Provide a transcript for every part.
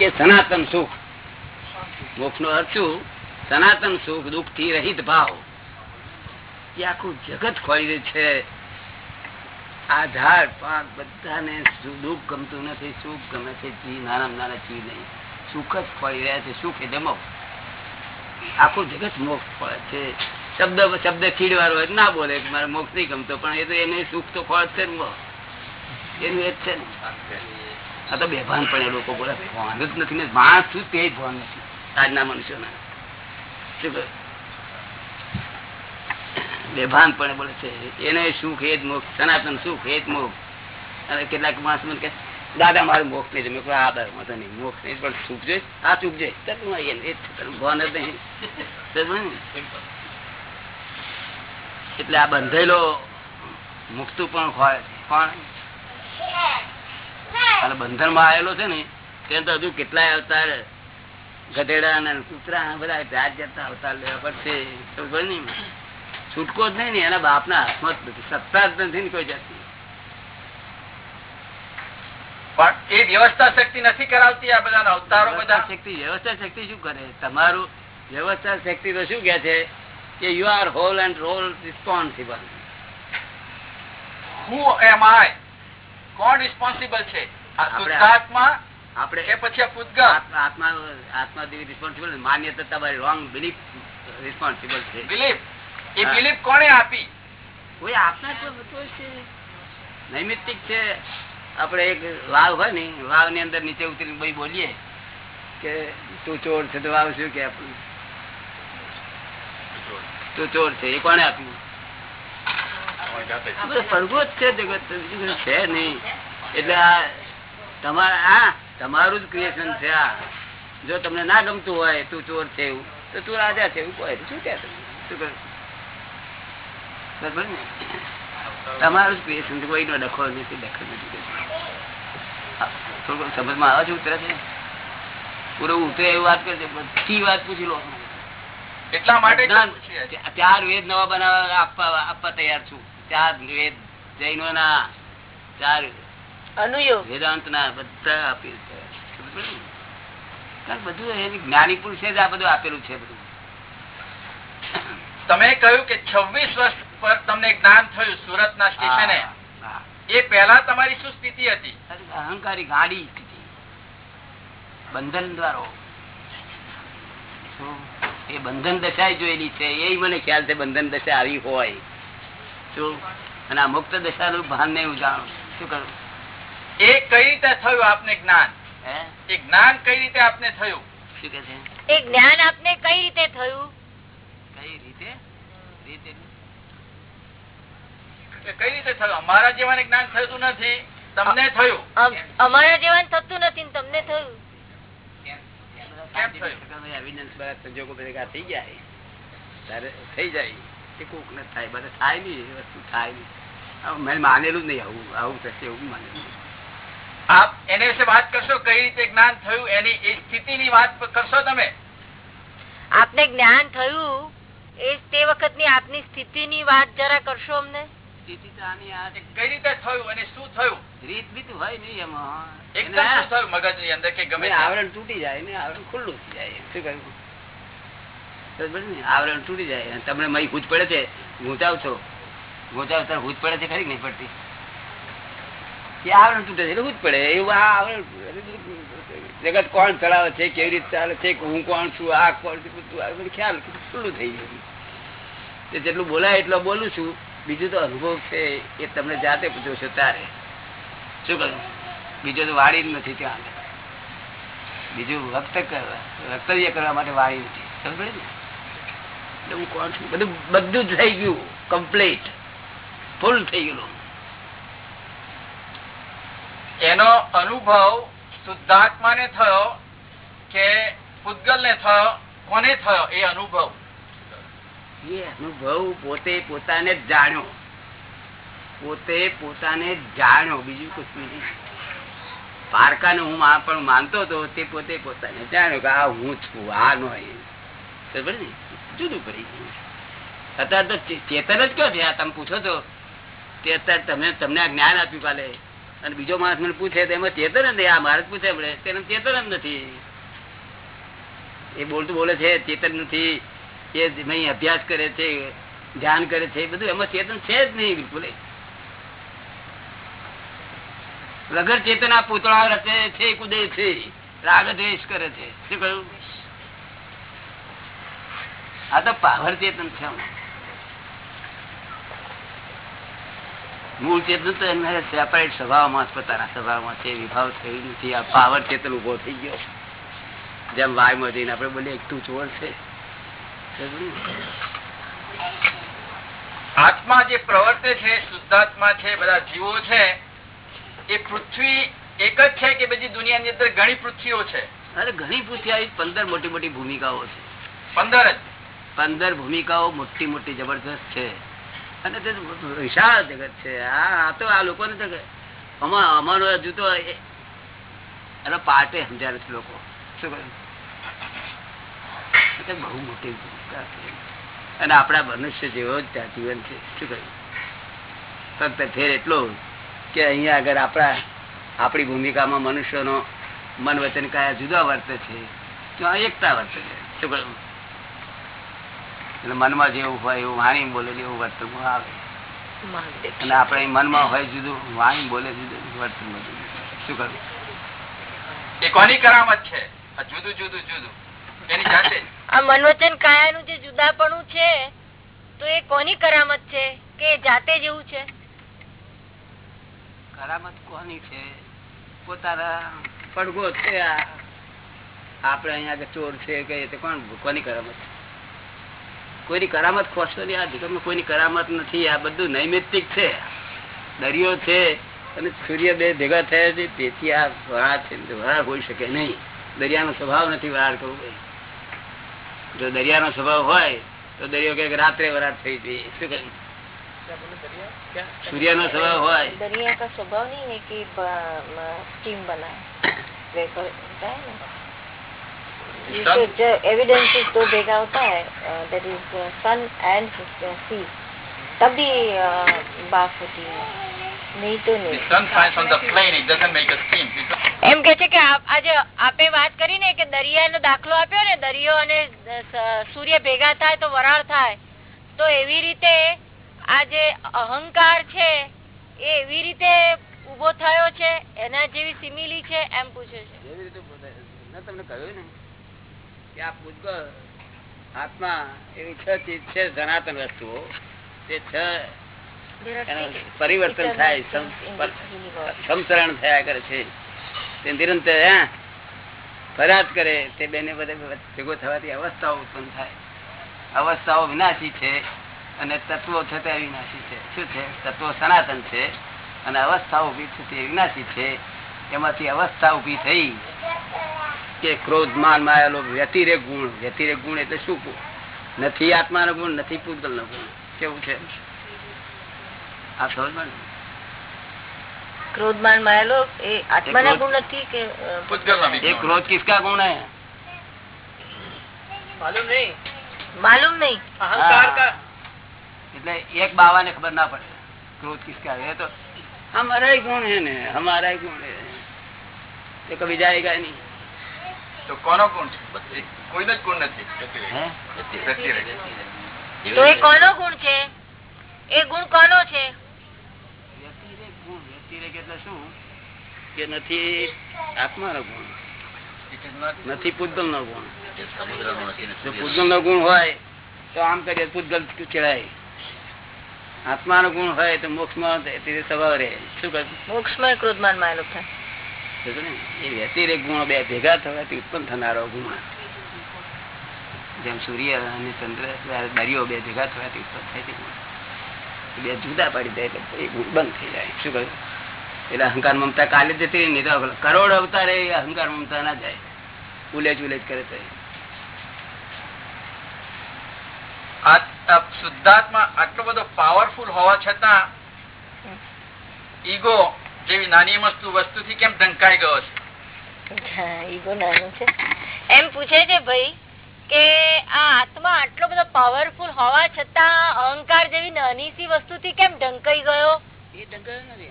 કે સનાતન સુખ? મોક્ષ નો અર્થ શું? સનાતન સુખ દુઃખથી રહિત ભાવ. એ આખું જગત ખોલી છે. આ ઝાડ પાક બધાને દુઃખ ગમતું નથી, સુખ ગમે છે. જી, નાના નાના ચી નહીં. સુખ જ ખોઈ રહ્યા છે. સુખ એટલે મોક્ષ. આખું જગત મોક્ષ ફળે છે. શબ્દ શબ્દ ખીડવાળો હોય ના બોલે મારે મોક્ષ નહીં ગમતો, પણ એ તો એને સુખ તો ખોળ છે એનું એ જ છે ને. આ તો બેભાન પણ એ લોકો બોલે ભાન જ નથી ને, માણસ શું તે ભાન નથી. આજના મનુષ્યોના. શું બેભાન પણ બોલે છે, એને સુખ એ જ મોક્ષ? સનાતન સુખ એ જ મોક્ષ? અને કેટલાક માણસ મને કે દાદા, મારું મોક્ષ નહીં મેં આ દર વાંધો નહીં, મોક્ષ નહીં, પણ સુખ જોઈ આ સુખ જોઈ. તરતું એ ભાન જ નહીં. એટલે આ બંધેલો મુક્તું પણ હોય પણ અને બંધનમાં આવેલો છે ને તે તો હજુ કેટલાય અવતાર ગધેડા અને કૂતરા બધા જાત જાતના અવતાર લેવા પડશે છૂટકો જ નહીં ને એના બાપ ના હાથમાં જ નથી. સત્તા જ નથી ને કોઈ જાતની. પણ એ વ્યવસ્થા શક્તિ નથી કરાવતી આ બધા અવતારો બધા? શક્તિ વ્યવસ્થા શક્તિ શું કરે? તમારું વ્યવસ્થા શક્તિ તો શું કે છે કે you are whole and role responsible who am I કોણ રિસ્પોન્સિબલ છે? આ આપણે- કે પછી આ આત્મા આત્મા આત્મા રિસ્પોન્સિબલ માન્યતા તમારી રોંગ બિલીફ રિસ્પોન્સિબલ છે. બિલીફ એ બિલીફ કોણે આપી? કોઈ આપના છે. નૈમિત્તિક છે. આપણે એક વાવ હોય ને વાવની અંદર નીચે ઉતરીને ભાઈ બોલીએ કે તું ચોર છે તો વાવ શું કે આપણું તું ચોર. છે. એ કોને આપ્યું? આ જ છે જગત છે નહીં. એટલે આ તમારા તમારું જ ક્રિએશન છે આ. જો તમને ના ગમતું હોય તું ચોર છે એવું તો તું રાજા છે એવું કહે શું કે તમારું જ ક્રિએશન છે. કોઈનો ડખો નથી ડખો નથી. થોડું સમજમાં આવે છે ઉતરે છે? પૂરો ઉતરે એવી વાત કરજે બધી વાત પૂછી લો. એટલા માટે વેદ નવા બનાવવા આપવા તૈયાર છું. ચાર વેદ જૈનો ના ચાર અનુયોગ. વેદાંત ના બધા આપી બધું એની જ્ઞાની પુરુષે જ આ બધું આપેલું છે બધું. તમે કહ્યું કે 26 વર્ષ પર તમને જ્ઞાન થયું સુરત ના સ્ટેશને. એ પહેલા તમારી શું સ્થિતિ હતી? અહંકારી ગાડી સ્થિતિ. બંધન દ્વારો. એ બંધન દશા જોયેલી છે. એ મને ખ્યાલ છે બંધન દશા આવી હોય. શું અને આ મુક્ત દશા નું ભાન નહીં જાણું શું કરું એ કઈ રીતે થયું આપને જ્ઞાન હે એ જ્ઞાન કઈ રીતે આપને થયું શું કે છે એ જ્ઞાન આપને કઈ રીતે થયું કઈ રીતે રીતે કઈ રીતે થયું અમારા જેવાને જ્ઞાન થતું નથી તમને થયું અમારા જેવાન થતું નથી તમને થયું કેમ થયું? evidence બધા સંજોગો ભેગા થઈ જાય થઈ જાય એ કોક ને થાય બધા થાય નહીં એ વસ્તુ થાય નહીં. મેં માનેલું નહીં આવું આવું થશે એવું માનેલું. આપ એને વિશે વાત કરશો કઈ રીતે જ્ઞાન થયું એની એ સ્થિતિની વાત કરશો તમે? આપને જ્ઞાન થયું એ તે વખતની આપની સ્થિતિની વાત જરા કરશો અમને? સ્થિતિ તો આની આ કઈ રીતે થયું અને શું થયું? રીત બીત હોય નહીં એમાં. એકદમ શું થયું મગજની અંદર કે ગમે આવરણ તૂટી જાય ને આવરણ ખુલ્લું થઈ જાય શું કહ્યું? ને? આવરણ તૂટી જાય. તમને મય ભૂજ પડે છે ગુંચાવ છો ગુંચાવ ત્યારે ભૂજ પડે છે ખરી નહીં પડતી? આવરણ તૂટે છે ભૂજ પડે. એવું આવરણ જગત કોણ ચલાવે છે, કેવી રીતે ચાલે છે, હું કોણ છું, આ કોણ છું, બધું ખ્યાલ ખુલ્લું થઈ ગયું. જેટલું બોલાય એટલો બોલું છું. બીજું તો અનુભવ છે એ તમને જાતે પૂછો છો તારે. શું કહ્યું બીજો તો વાળી જ નથી ત્યાં. બીજું વક્ત કરવા, વક્તવ્ય કરવા માટે વાળી નથી. સમજ ને? એટલે હું કોણ છું બધું બધું જ થઈ ગયું કમ્પ્લીટ ફૂલ થઈ ગયું એનો અનુભવ શુદ્ધાત્માને થયો કે પૂતગલ ને થયો કોને થયો એ અનુભવ? એ અનુભવ પોતે પોતાને જાણ્યો. પોતે પોતાને જાણ્યો. બીજું કશું નહીં. પારકાને હું પણ માનતો હતો તે પોતે પોતાને જાણ્યો કે આ હું છું આ નો સમજ ને? જુદું પડી અત્યારે તો ચેતન જ કયો છે? તમે પૂછો છો તે અત્યારે તમે, તમને આ જ્ઞાન આપ્યું કાલે. અને બીજો માણસ મને પૂછે તો એમાં ચેતન જ આ મારે પૂછે આપણે તેને ચેતન જ નથી. એ બોલતું બોલે છે, ચેતન નથી. એ નહીં, અભ્યાસ કરે છે, ધ્યાન કરે છે બધું. એમાં ચેતન છે જ નહીં બિલકુલ વગર ચેતન આ પૂતળા રચે છે, કુદે છે. રાગ દ્વેષ કરે છે. શું કહ્યું? આ તો પાવર ચેતન છે મૂળ ચેતન તો એમને સેપરેટ સ્વભાવમાં પોતાના સ્વભાવમાં છે વિભાવ થયું નથી. આ પાવર ચેતન ઊભો થઈ ગયો જેમ વાય જઈને આપણે બોલીએ એક તું ચોર છે. આત્મા જે પ્રવર્તે છે શુદ્ધાત્મા છે બધા જીવો છે એ પૃથ્વી એક જ છે કે બધી દુનિયાની અંદર ઘણી પૃથ્વીઓ છે? અરે ઘણી પૃથ્વી આવી પંદર મોટી મોટી ભૂમિકાઓ છે. પંદર જ? પંદર ભૂમિકાઓ મોટી મોટી જબરદસ્ત છે. અને તે વિશાળ જગત છે. આ તો આ લોકોને તો અમા અમારો હજુ તો એનો પાર્ટે નથી લોકો. શું કહ્યું? બહુ મોટી ભૂમિકા છે. અને આપણા મનુષ્ય જેવો જ જીવન છે. શું કહ્યું? ફક્ત ફેર એટલો કે અહીંયા આગળ આપણા આપણી ભૂમિકામાં મનુષ્યનો મન વચન કયા જુદા વર્તે છે. ત્યાં એકતા વર્તે છે. શું કહ્યું? એટલે મનમાં જેવું હોય એવું વાણી બોલે એવું વર્તન આવે. અને આપણે મનમાં હોય જુદું વાણી બોલે જુદું વર્તન શું કરવું એ કોની કરામત છે? જુદું જુદું જુદું. એની જાતે. આ કાયાનું જે જુદાપણું છે તો એ કોની કરામત છે કે જાતે જેવું છે? કરામત કોની છે? પોતાના પડઘો છે આ. આપણે અહીંયા આગળ ચોર છે કે કોણ કોની કરામત છે? કોઈની કરામત ખોશો નહીં. આ જગતમાં કોઈની કરામત નથી. આ બધું નૈમિત્તિક છે. દરિયો છે અને સૂર્ય બે ભેગા થયા છે. તેથી આ વહાર છે. વહાર હોઈ શકે નહીં. દરિયાનો સ્વભાવ નથી વરાળ કરવો જો દરિયાનો સ્વભાવ હોય, તો દરિયો કે રાત્રે વરાળ થઈ જઈએ. શું કહ્યું સૂર્ય નો સ્વભાવ હોય. દરિયા કા સ્વભાવ નહીં કે સ્ટીમ બનાવે. बना वेपर होता है ना ये तो जो एविडेंस दो भेगा होता है that is sun and sea तभी अ, बाफ होती है नहीं तो The नहीं sun shines on the plane, it doesn't make a steam. Because એમ કે છે કે આપ- આજે આપે વાત કરી ને કે દરિયાનો દાખલો આપ્યો ને દરિયો અને સ- સૂર્ય ભેગા થાય તો વરાળ થાય તો એવી રીતે આ જે અહંકાર છે એ એવી રીતે ઉભો થયો છે એના જેવી સિમિલી છે એમ પૂછે છે એવી રીતે બોલે. મેં તમને કહ્યું ને કે આ પૂતગળ આત્મા એવી છ ચીજ છે સનાતન વસ્તુઓ. તે છ પરિવર્તન થાય સમ- સંસરણ થયા કરે છે. તે નિરંતર ફરિયાદ કરે. તે બેને બધે ભેગો થવાથી અવસ્થાઓ ઉત્પન્ન થાય. અવસ્થાઓ વિનાશી છે અને તત્વો છે તે વિનાશી છે. શું છે? તત્વો સનાતન છે અને અવસ્થાઓ ઊભી છે તે વિનાશી છે. એમાંથી અવસ્થા ઊભી થઈ. કે ક્રોધ માન માયેલો વ્યતિરેક ગુણ વ્યતિરેક ગુણ એટલે શું નથી આત્માનો ગુણ નથી પૂતગલ નો ગુણ કેવું છે આ સમજ પડે ને? ક્રોધમાન માયેલો એ આત્માના ક્રોધ- ગુણ નથી કે અ, પૂતગલનો બી ये क्रोध किसका गुण है मालूम नहीं માલુમ નહીં अहंकार हाँ। का એટલે એક બાવા ને ખબર ના પડે ક્રોધ किसका है ये तो हमारा ही गुण है ने हमारा ही गुण है ये कभी जाएगा नहीं તો કોનો ગુણ છે? કોઈનો જ ગુણ નથી. તો એ કોનો ગુણ છે? એ ગુણ કોનો છે? વ્યતિરેક ગુણ. વ્યતિરેક એટલે શું? કે નથી ગુણ. પૂતગલ નો ગુણ. જો પૂતગલ નો ગુણ હોય તો આમ કરીએ પૂતગલ આત્મા નો ગુણ હોય તો મોક્ષમાં સ્વભાવ રહે. શું કહ્યું મોક્ષમાં ક્રોધમાનમાં થાય. ને? વ્યતિરેક ગુણો બે ભેગા થવાથી ઉત્પન્ન થનારો ગુણ જેમ સૂર્ય અને ચંદ્ર દરિયો બે ભેગા થવાથી ઉત્પન્ન થાય છે બે જુદા પડી જાય એટલે ગુણ બંધ થઈ જાય. શું કહ્યું? એટલે અહંકાર મમતા કાલે જતી નહીં તો કરોડ અવતારે અહંકાર મમતા ના જાય. ઉલેજ ઉલેજ કરે તો શુદ્ધાત્મા આટલો બધો પાવરફુલ હોવા છતાં ઈગો જેવી નાની વસ્તુ વસ્તુથી કેમ ઢંકાઈ ગયો છે? ઈગો નાનું છે. એમ પૂછે છે ભાઈ કે આ આત્મા આટલો બધો પાવરફુલ હોવા છતાં અહંકાર જેવી નાની સી વસ્તુથી કેમ ઢંકાઈ ગયો? એ નથી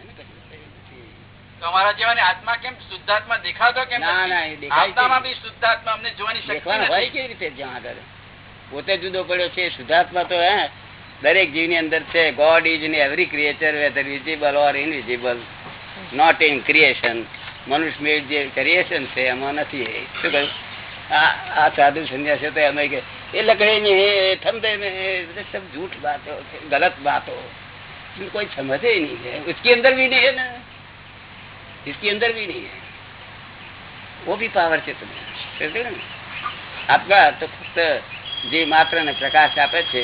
આત્મા કેમ શુદ્ધાત્મા દેખાતો કેમ ના, ના. બી શુદ્ધાત્મા અમને જોવાની શક્તિ હોય કેવી રીતે જ્યાં આગળ? પોતે જુદો પડ્યો છે શુદ્ધાત્મા તો હે દરેક જીવની અંદર છે. God is in every creature whether visible or invisible not in creation મનુષ્ય મેડ જે ક્રિએશન છે એમાં નથી એ. શું કહ્યું આ આ સાધુ સંન્યાસીઓ તો એમ કે એ લકડી ને એ થમદે ને એ બધે સબ झूठ बातो છે गलत बातो इसमें कोई समझे ही नहीं है उसके अंदर भी नहीं है ना इसके अंदर भी नहीं है वो भी पावर છે તમે સમજ્યો ને? આત્મા તો ફક્ત જે માત્ર ને પ્રકાશ આપે છે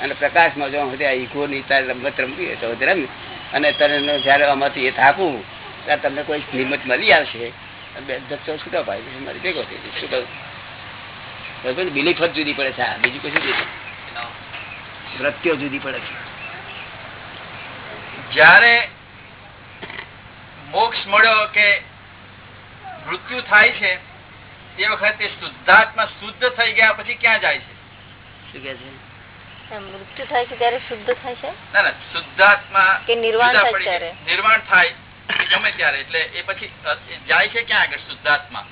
અને પ્રકાશમાં જો સુધી આ ઈગો ની તારે રમત રમવી હોય તો બધે રમી અને તને જયારે આમાંથી એ થાકું ત્યારે તમને કોઈ નિમત મળી આવશે. બે ધક્કો છૂટો પાડી મારી ભેગો થઈ જશે. શું કહું? બિલીફ જ જુદી પડે છે. આ બીજું કશું જુદી વૃત્તિઓ જુદી પડે છે. જ્યારે મોક્ષ મળ્યો કે મૃત્યુ થાય છે તે વખતે શુદ્ધાત્મા શુદ્ધ થઈ ગયા પછી ક્યાં જાય છે? શું કે છે? મૃત્યુ થાય છે ત્યારે શુદ્ધ થાય છે? ના ના શુદ્ધાત્મા કે નિર્વાણ થાય ત્યારે? નિર્વાણ થાય ગમે ત્યારે એટલે એ પછી જાય છે ક્યાં આગળ શુદ્ધાત્મા?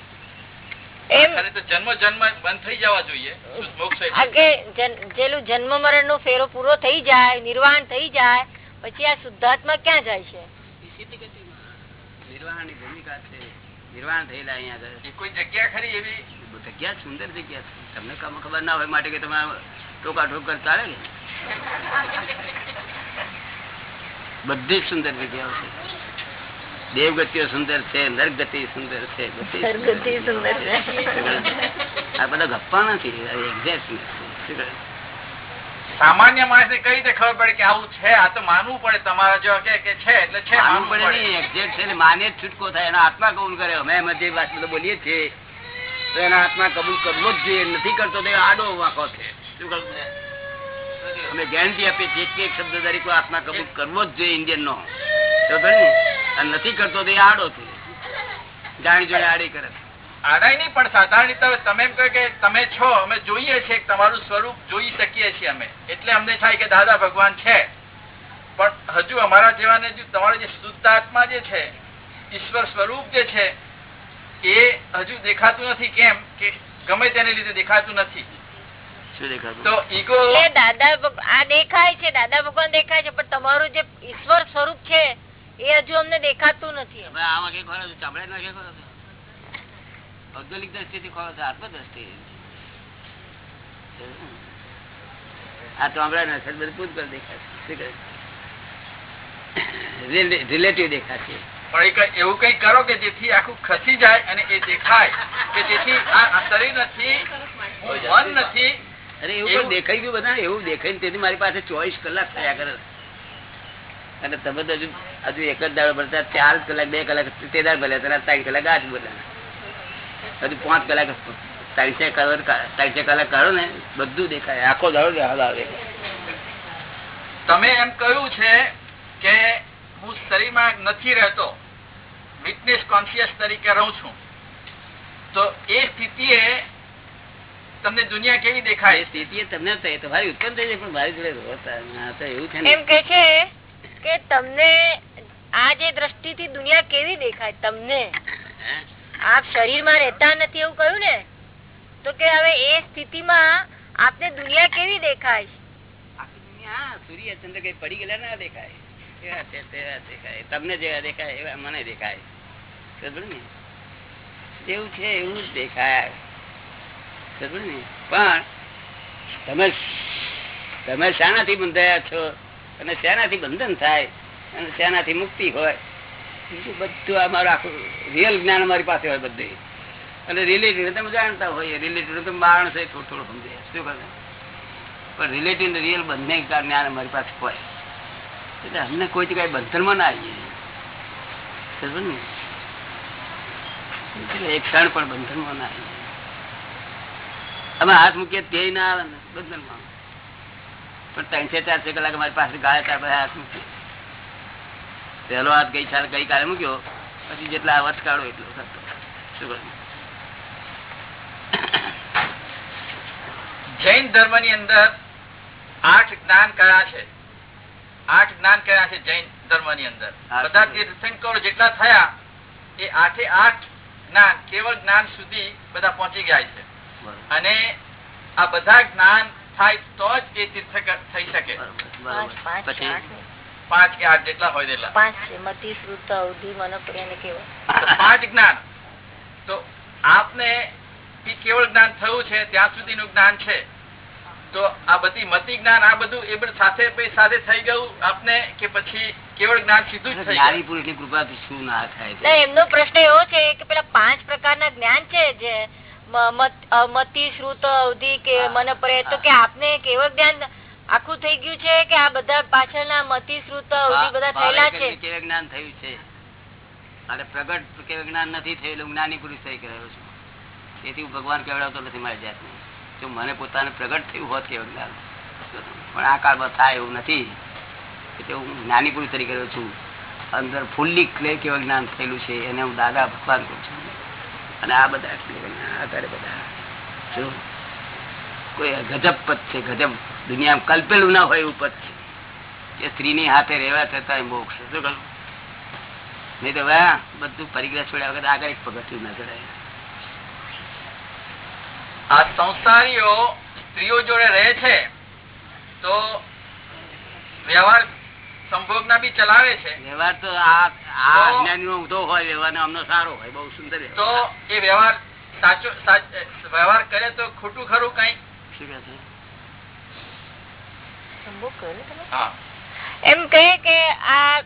જન્મ જન્મ બંધ થઈ જવા જોઈએ. જન્મ મરણ નો ફેરો પૂરો થઈ જાય નિર્વાણ થઈ જાય પછી આ શુદ્ધાત્મા ક્યાં જાય છે? નિર્વાણની ભૂમિકા છે. નિર્વાણ થયેલા અહીંયા આગળ. કોઈ જગ્યા ખરી એવી? જગ્યા સુંદર જગ્યા છે. તમને કમ ખબર ના હોય માટે કે તમારે ટોકા ઠોકર ચાલે ને? બધી સુંદર જગ્યાઓ છે. દેવગતિઓ સુંદર છે નરગતિ સુંદર છે બધી સુંદર છે. આ બધા ગપ્પા નથી સામાન્ય માણસે કઈ રીતે ખબર પડે કે આવું છે? આ તો માનવું પડે. તમારા જો કે કે છે એટલે છે માનવું પડે નહીં એક્ઝેક્ટ છે ને માને જ છૂટકો થાય. એનો આત્મા કબૂલ કરે. અમે એમ જે વાત બધું બોલીએ છીએ. તો એના આત્મા કબૂલ કરવો જ જોઈએ. નથી કરતો તો આડો વાંકો છે. શું કહું અમે ગેરંટી આપીએ છીએ એક એક શબ્દ દરેક આત્મા કબૂલ કરવો જ જોઈએ ઇન્ડિયન નો? નથી કરતો તો એ આડો છે. જાણી જોડે આડી કરે આડાઈ નહીં પણ સાધારણ તમે એમ કહો કે તમે છો અમે જોઈએ છીએ તમારું સ્વરૂપ જોઈ શકીએ છીએ અમે. એટલે અમને થાય કે દાદા ભગવાન છે. પણ હજુ અમારા જેવાને જો તમારો જે શુદ્ધ આત્મા જે છે ઈશ્વર સ્વરૂપ જે છે એ હજુ દેખાતું નથી. કેમ? કે ગમે તેને લીધે દેખાતું નથી. તો ઈગો દાદા આ દેખાય છે દાદા ભગવાન દેખાય છે પણ તમારું જે ઈશ્વર સ્વરૂપ છે એ હજુ અમને દેખાતું નથી. ભૌગોલિક દ્રષ્ટિથી ખોલો છો આ બધું દેખાશે રિલેટિવ દેખાશે પણ એક એવું કઈ કરો કે જેથી આખું ખસી જાય અને એ દેખાય. કે જેથી આ આ શરીર નથી મન નથી અરે એવું પણ દેખાઈ ગયું બધા? એવું દેખાય તેથી મારી પાસે ચોવીસ કલાક થયા કરે અને તમે તો હજુ હજુ એક જ દાડો ભરતા ચાર કલાક બે કલાક તે દાડ ભલે ત્રણ કલાક આજ બોલ્યા હજુ પાંચ કલાક ત્રણસે કલાક ત્રણસે કલાક કરો ને બધું દેખાય. આખો દાડો હાલ આવે. તમે એમ કહ્યું છે કે હું શરીરમાં નથી રહેતો. વિટનેસ કોન્શિયસ તરીકે રહું છું. તો એ સ્થિતિએ તમને દુનિયા કેવી દેખાય? સ્થિતિ તમને તમારી ઉત્પન્ન થઈ જાય પણ મારી જોડે એવું છે એમ કે છે કે તમને આ જે દ્રષ્ટિથી દુનિયા કેવી દેખાય તમને? આપ શરીરમાં રહેતા નથી એવું કહ્યું ને? તો કે હવે એ સ્થિતિમાં આપને દુનિયા કેવી દેખાય? સૂર્ય ચંદ્ર કઈ પડી ગયેલા ના દેખાય. એવા છે તેવા દેખાય. તમને જેવા દેખાય એવા મને દેખાય. ને એવું છે એવું જ દેખાય. પણ તમે તમે શાનાથી બંધાયા છો અને શેનાથી બંધન થાય અને શેનાથી મુક્તિ હોય બધું અમારું આખું રિયલ જ્ઞાન અમારી પાસે હોય બધું. અને રિલેટિવ તમે જાણતા હોય રિલેટિવ તો માણસ હોય થોડું થોડું સમજે. શું કરે પણ રિલેટિવ રિયલ બંને જ્ઞાન અમારી પાસે હોય. એટલે અમને કોઈ જગ્યાએ બંધનમાં ના આવીએ. ને? એક ક્ષણ પણ બંધનમાં ના આવીએ. અમે હાથ મૂકીએ તે ના આવે ને બંધનમાં પણ ત્રણસે ચારસો કલાક મારી પાસે ગાય ત્યાર બધા હાથ મૂકીએ. પહેલો હાથ ગઈ સાલ ગઈ કાલે મૂક્યો પછી જેટલા વર્ષ કાઢો એટલો થતો. જૈન ધર્મની અંદર આઠ જ્ઞાન કયા છે? આઠ જ્ઞાન કયા છે જૈન ધર્મની અંદર બધા તીર્થંકરો જેટલા થયા એ આઠે આઠ જ્ઞાન કેવળ જ્ઞાન સુધી બધા પહોંચી ગયા છે. અને આ બધા જ્ઞાન થાય તો જ એ તીર્થંકર થઈ શકે. પાંચ કે આઠ જેટલા હોય તેટલા. પાંચ શ્રુત અવધિ જ્ઞાન. તો આપને એ કેવળ જ્ઞાન થયું છે ત્યાં સુધીનું જ્ઞાન છે. તો આ બધી મતિ જ્ઞાન આ બધું એ બધું સાથે સાથે થઈ ગયું આપને કે પછી કેવળ જ્ઞાન સીધું જ થઈ ગયું? પુરુષની શું ના થાય છે? એમનો પ્રશ્ન એવો છે કે પેલા પાંચ પ્રકારના જ્ઞાન છે જે મ- મતિ શ્રુત અવધિ કે મન મનપરે તો કે આપને કેવળ જ્ઞાન આખું થઈ ગયું છે કે આ બધા પાછળના મતિ શ્રુત અવધિ બધા થયેલા છે? કેવું જ્ઞાન થયું છે. અને પ્રગટ કેવું જ્ઞાન નથી થયેલું જ્ઞાની પુરુષ થઈ ગયો છું. તેથી હું ભગવાન કેવડાવતો નથી મારી જાતને. જો મને પોતાને પ્રગટ થયું હોત કેવું જ્ઞાન પણ આ કાળમાં થાય એવું નથી. એટલે હું જ્ઞાની પુરુષ તરીકે રહ્યો છું. અંદર ફૂલ્લી ક્લે કેવું જ્ઞાન થયેલું છે એને હું દાદા ભગવાન કહું છું. અને આ બધા અત્યારે બધા. શું? કોઈ ગજબ પદ છે, ગજબ. દુનિયામાં કલ્પેલું ના હોય એવું પદ છે. એ સ્ત્રીની હાથે રહેવા છતાં મોક્ષ શું કહ્યું નહીં તો વાહ, બધું પરિગ્રહ છોડ્યા વગર આગળ એક પગથિયું ના ચડાય. આ સંસારીઓ સ્ત્રીઓ જોડે રહે છે, તો વ્યવહાર સંભોગના બી ચલાવે છે. વ્યવહાર તો આ આ અજ્ઞાની નો ઉધો હોય વ્યવહાર અમનો સારો હોય બહુ સુંદર તો એ વ્યવહાર સાચો વ્યવહાર કરે તો ખોટું ખરું કઈ? એમ કહે કે આ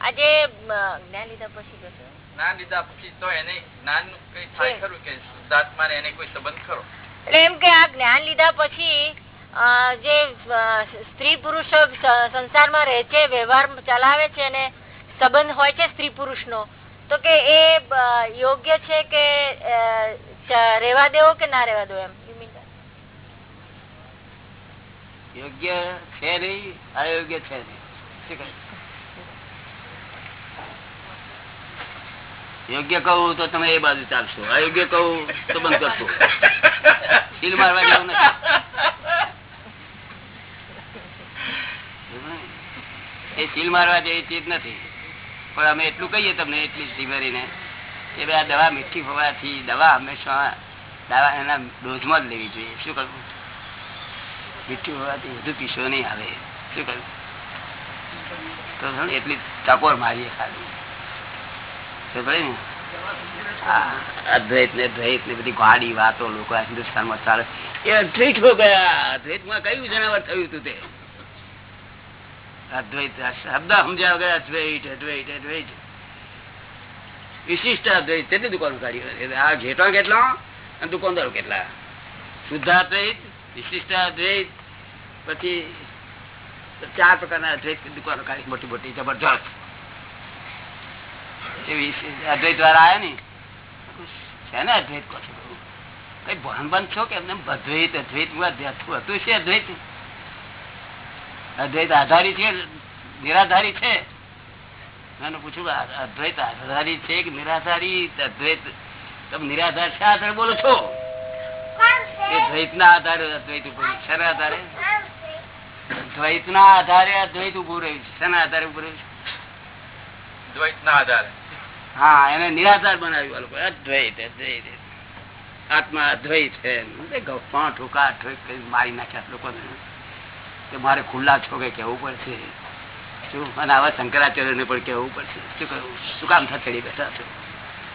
આજે જ્ઞાન લીધા પછી જ્ઞાન લીધા પછી તો એને જ્ઞાન કઈ થાય. ખરું કે શુદ્ધાત્મા એને કોઈ સંબંધ ખરો? એટલે એમ કે આ જ્ઞાન લીધા પછી જે સ્ત્રી પુરુષો સંસારમાં રહે છે વ્યવહાર ચલાવે છે અને સંબંધ હોય છે સ્ત્રી પુરુષનો તો કે એ યોગ્ય છે કે રેવા રહેવા દેવો કે ના રહેવા દેવો એમ? યોગ્ય છે નહીં અયોગ્ય છે નહીં. યોગ્ય કહું તો તમે એ બાજુ ચાલશો અયોગ્ય કહું તો બંધ કરશો. સીલ મારવા જેવું નથી. એ સીલ મારવા જેવી ચીજ નથી. પણ અમે એટલું કહીએ તમને, એટલી સીમરીને કે ભાઈ આ દવા મીઠી હોવાથી દવા હંમેશા દવા એના ડોઝમાં જ લેવી જોઈએ. શું કરવું મીઠી હોવાથી વધુ પીસો નહીં આવે. શું કરવું તો એટલી ટકોર મારીએ ખાલી. ને અદ્વૈત ને દ્વૈત ને બધી ગાડી વાતો લોકો હિન્દુસ્તાનમાં ચાલે. એ અદ્વૈત હો ગયા. અદ્વૈતમાં કયું જનાવર થયું હતું તે? અદ્વૈત શબ્દ સમજ્યા વગર અદ્વૈત અદ્વૈત અદ્વૈત. વિશિષ્ટ અદ્વૈત. કેટલી દુકાનો કાઢી આ ઘેટો કેટલા? અને દુકાનદારો કેટલા? શુદ્ધાદ્વૈત વિશિષ્ટ અદ્વૈત. પછી ચાર પ્રકારના અદ્વૈત દુકાનો કાઢી, મોટી મોટી, જબરજસ્ત. એવી અદ્વૈત વાળા આવ્યા ને શેને અદ્વૈત કહો છો? કઈ ભાન બંધ છો કે એમને અદ્વૈત? અદ્વૈત હતું છે અદ્વૈત? અદ્વૈત આધારી છે નિરાધારી છે? પૂછ્યું અદ્વૈત આધારી છે કે નિરાધારી? અદ્વૈત તમે નિરાધાર શા આધારે બોલો છો? એ દ્વૈત ના આધારે અદ્વૈત ઉભું રહ્યું. શેના આધારે? દ્વૈત ના આધારે અદ્વૈત ઉભું રહ્યું છે. શેના આધારે ઉભું રહ્યું છે? દ્વૈત ના આધારે. હા એને નિરાધાર બનાવ્યું આ લોકોએ. અદ્વૈત અદ્વૈત. આત્મા અદ્વૈત છે. ગપ્પા ઠોકા ઠોક કરી મારી નાખ્યા લોકોને. કે મારે ખુલ્લા છો કે કેવું પડશે? શું? અને આવા શંકરાચાર્યને પણ કેવું પડશે? શું કરવું શું કામ થથડી બેઠા છો?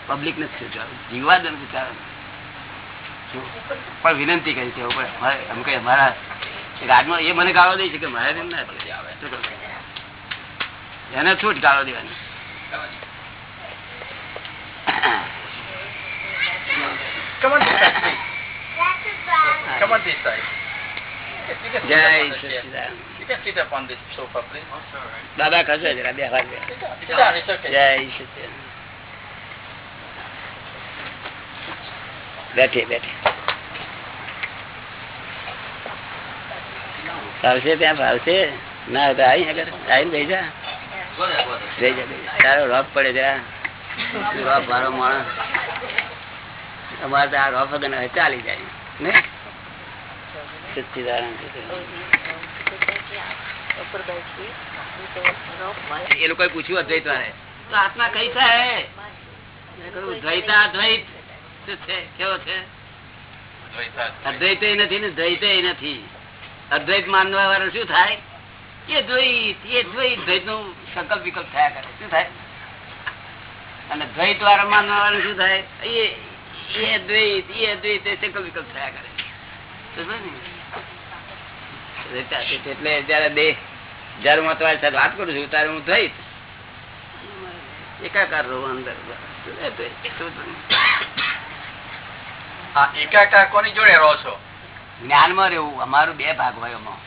પબ્લિક નથી શું જીવવા ને પણ વિનંતી કરી મારે એમ કઈ અમારા રાજમાં એ મને ગાળો દે છે કે મારે એમ ના આવે શું? એને છૂટ ગાળો દેવાની? Come on. દાદા ખસે જરા બે હાથ. જય બેઠે બેઠે. ફાવશે ત્યાં ફાવશે ના તો આવી આગળ આવીને લઈ જા. લઈ જા, લઈ જા. તારો રોપ પડે જરા. રોપ મારો માણસ. અમારે તો આ રોપ વગર ચાલી જાય. ને એ લોકો પૂછ્યું અદ્વૈત વાળે તો આત્મા કઈ થાય? દ્વૈતા દ્વૈત. છે સંકલ્પ વિકલ્પ થયા કરે. શું થાય? અને દ્વૈત વાળા માનવા વાળું શું થાય? એ દ્વૈત એ દ્વૈત સંકલ્પ વિકલ્પ થયા કરે. એટલે જયારે દેહ જયારે હું તમારી સાથે વાત કરું છું ત્યારે હું દ્વૈત એકાકાર રહું અંદર. એ દ્વૈત. સમજો ને? હા એકાકાર કોની જોડે રહો છો? જ્ઞાનમાં રહેવું. અમારું બે ભાગ હોય એમાં.